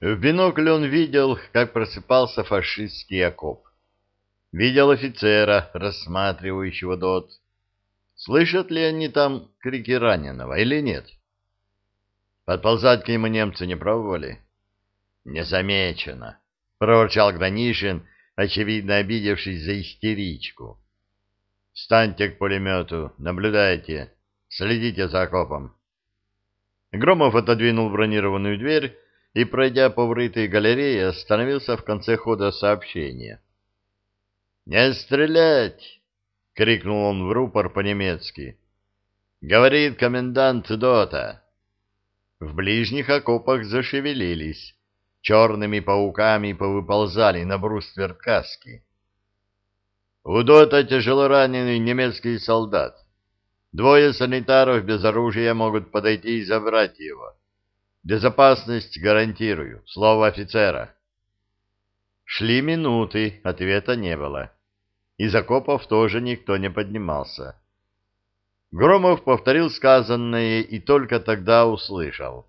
В бинокль он видел, как просыпался фашистский окоп. Видел офицера, рассматривающего ДОТ. Слышат ли они там крики раненого или нет? Подползать к нему немцы не пробовали? Не замечено, проворчал Гранишин, очевидно обидевшись за истеричку. Встаньте к пулемету, наблюдайте, следите за окопом. Громов отодвинул бронированную дверь и, пройдя по врытой галерее, остановился в конце хода сообщения. «Не стрелять!» — крикнул он в рупор по-немецки. «Говорит комендант Дота». В ближних окопах зашевелились, черными пауками повыползали на бруствер каски. У Дота тяжело раненый немецкий солдат. Двое санитаров без оружия могут подойти и забрать его. Безопасность гарантирую. Слово офицера. Шли минуты, ответа не было. Из окопов тоже никто не поднимался. Громов повторил сказанное и только тогда услышал.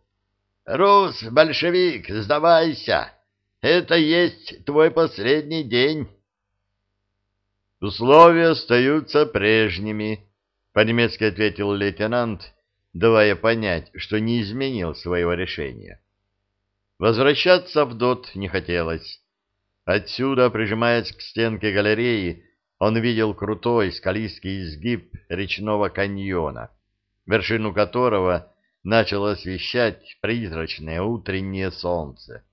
«Рус, большевик, сдавайся! Это есть твой последний день!» «Условия остаются прежними», — по-немецки ответил лейтенант, давая понять, что не изменил своего решения. Возвращаться в ДОТ не хотелось. Отсюда, прижимаясь к стенке галереи, он видел крутой скалистый изгиб речного каньона, вершину которого начало освещать призрачное утреннее солнце.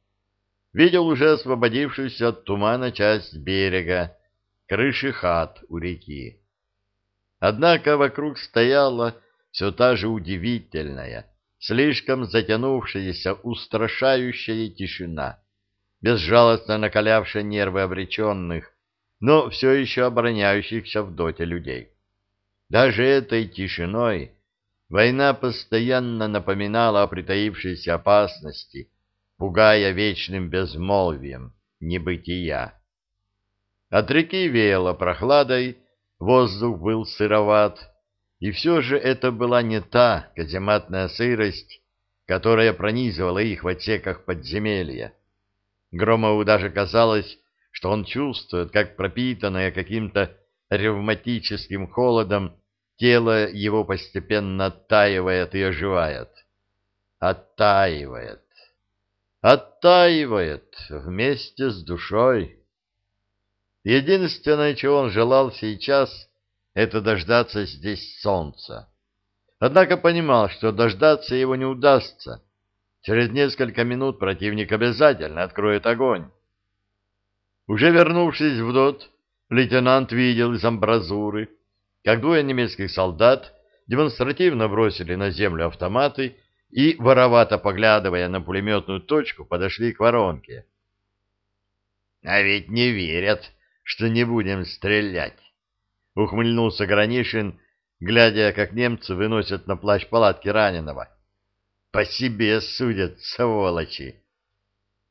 Видел уже освободившуюся от тумана часть берега, крыши хат у реки. Однако вокруг стояла все та же удивительная, слишком затянувшаяся, устрашающая тишина, безжалостно накалявшая нервы обреченных, но все еще обороняющихся в доте людей. Даже этой тишиной война постоянно напоминала о притаившейся опасности, пугая вечным безмолвием небытия. От реки веяло прохладой, воздух был сыроват, и все же это была не та казематная сырость, которая пронизывала их в отсеках подземелья. Громову даже казалось, что он чувствует, как пропитанное каким-то ревматическим холодом тело его постепенно оттаивает и оживает. Оттаивает. Оттаивает вместе с душой. Единственное, чего он желал сейчас, это дождаться здесь солнца. Однако понимал, что дождаться его не удастся. Через несколько минут противник обязательно откроет огонь. Уже вернувшись в ДОТ, лейтенант видел из амбразуры, как двое немецких солдат демонстративно бросили на землю автоматы и, воровато поглядывая на пулеметную точку, подошли к воронке. — А ведь не верят, что не будем стрелять, — ухмыльнулся Гранишин, глядя, как немцы выносят на плащ палатки раненого. — По себе судят, сволочи.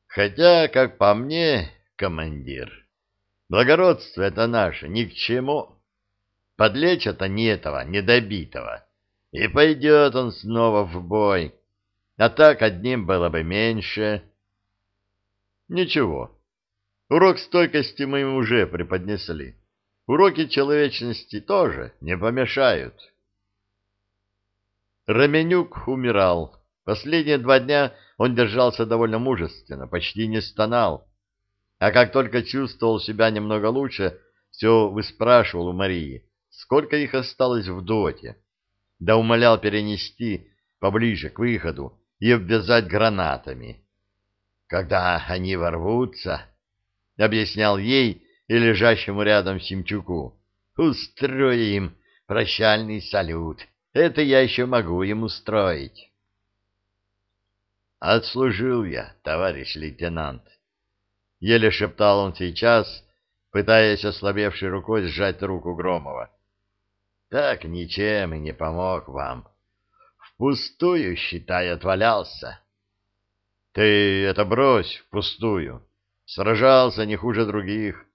Хотя, как по мне, командир. Благородство это наше ни к чему. Подлечат они этого недобитого, и пойдет он снова в бой. А так одним было бы меньше. Ничего. Урок стойкости мы им уже преподнесли. Уроки человечности тоже не помешают. Раменюк умирал. Последние два дня он держался довольно мужественно, почти не стонал. А как только чувствовал себя немного лучше, все выспрашивал у Марии, сколько их осталось в доте, да умолял перенести поближе к выходу и обвязать гранатами. «Когда они ворвутся», — объяснял ей и лежащему рядом Симчуку, — «устрою им прощальный салют. Это я еще могу им устроить». «Отслужил я, товарищ лейтенант», — еле шептал он сейчас, пытаясь ослабевшей рукой сжать руку Громова. — Так ничем и не помог вам. Впустую, считай, отвалялся. — Ты это брось впустую. Сражался не хуже других.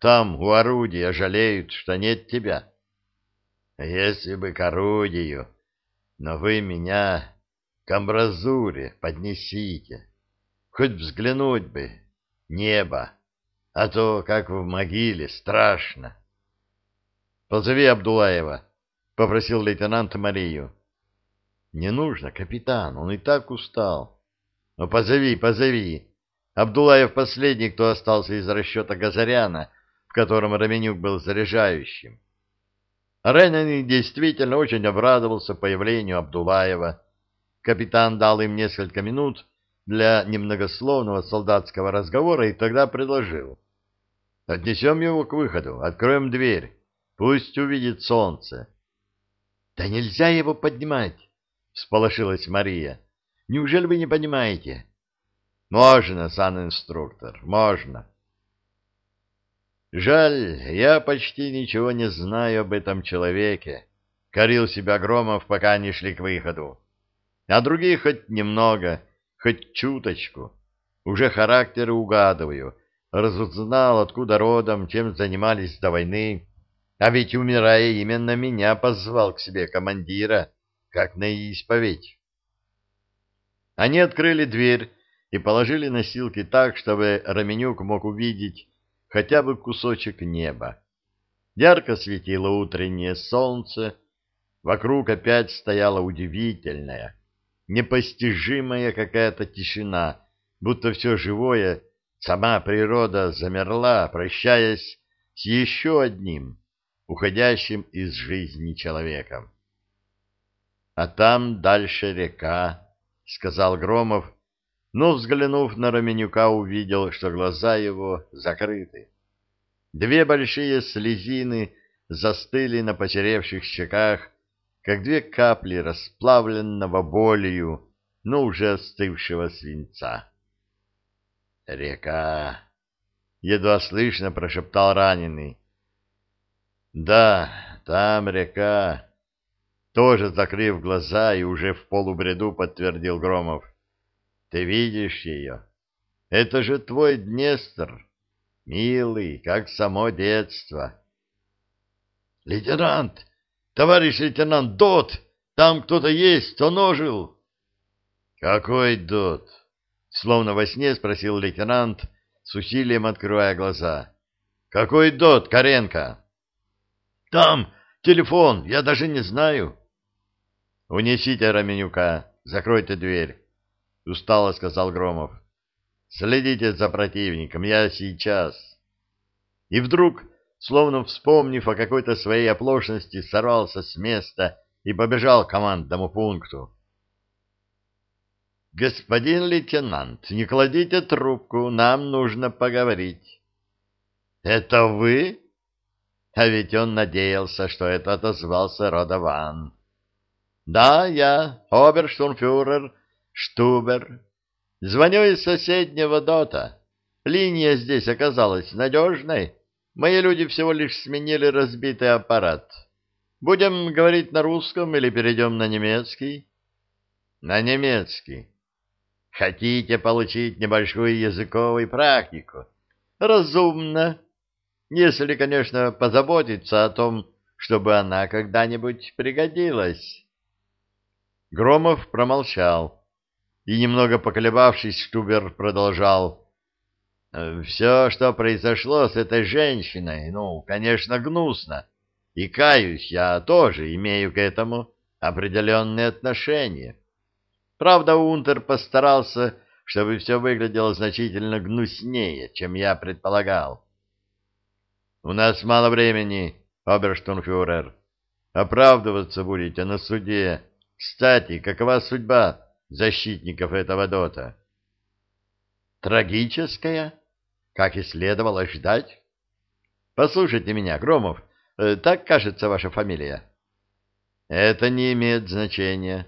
Там у орудия жалеют, что нет тебя. — Если бы к орудию, но вы меня к амбразуре поднесите. Хоть взглянуть бы. Небо. А то, как в могиле, страшно. — Позови Абдулаева, — попросил лейтенант Марию. — Не нужно, капитан, он и так устал. — Ну, позови, позови. Абдулаев последний, кто остался из расчета Газаряна, котором Раменюк был заряжающим. Раненый действительно очень обрадовался появлению Абдулаева. Капитан дал им несколько минут для немногословного солдатского разговора и тогда предложил. Отнесем его к выходу, откроем дверь, пусть увидит солнце. — Да нельзя его поднимать, — всполошилась Мария. — Неужели вы не понимаете? Можно, сан-инструктор, можно. Жаль, я почти ничего не знаю об этом человеке. Корил себя Громов, пока не шли к выходу. А других хоть немного, хоть чуточку. Уже характеры угадываю. Разузнал, откуда родом, чем занимались до войны. А ведь, умирая, именно меня позвал к себе командира, как на исповедь. Они открыли дверь и положили носилки так, чтобы Раменюк мог увидеть хотя бы кусочек неба. Ярко светило утреннее солнце, вокруг опять стояла удивительная, непостижимая какая-то тишина, будто все живое, сама природа замерла, прощаясь с еще одним, уходящим из жизни человеком. — А там дальше река, — сказал Громов, но, взглянув на Раменюка, увидел, что глаза его закрыты. Две большие слезины застыли на почеревших щеках, как две капли расплавленного болью, но уже остывшего свинца. «Река!» — едва слышно прошептал раненый. «Да, там река!» Тоже закрыв глаза и уже в полубреду подтвердил Громов. Ты видишь ее? Это же твой Днестр, милый, как само детство. Лейтенант, товарищ лейтенант, Дот, там кто-то есть, он ожил. Какой Дот? Словно во сне спросил лейтенант, с усилием открывая глаза. Какой Дот, Каренко? Там телефон, я даже не знаю. Унесите Раменюка, закройте дверь устало сказал Громов. Следите за противником, я сейчас. И вдруг, словно вспомнив о какой-то своей оплошности, сорвался с места и побежал к командному пункту. «Господин лейтенант, не кладите трубку, нам нужно поговорить». «Это вы?» А ведь он надеялся, что это отозвался Родован. «Да, я, оберштурмфюрер Штубер. Звоню из соседнего дота. Линия здесь оказалась надежной. Мои люди всего лишь сменили разбитый аппарат. Будем говорить на русском или перейдем на немецкий? На немецкий. Хотите получить небольшую языковую практику? Разумно. Если, конечно, позаботиться о том, чтобы она когда-нибудь пригодилась. Громов промолчал и, немного поколебавшись, Штубер продолжал. «Э, «Все, что произошло с этой женщиной, ну, конечно, гнусно. И, каюсь, я тоже имею к этому определенные отношения. Правда, Унтер постарался, чтобы все выглядело значительно гнуснее, чем я предполагал. «У нас мало времени, оберштунфюрер. Оправдываться будете на суде. Кстати, какова судьба защитников этого дота. Трагическая, как и следовало ждать. Послушайте меня, Громов, э, так кажется ваша фамилия. Это не имеет значения.